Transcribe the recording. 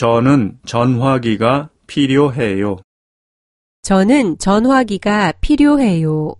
저는 전화기가 필요해요. 저는 전화기가 필요해요.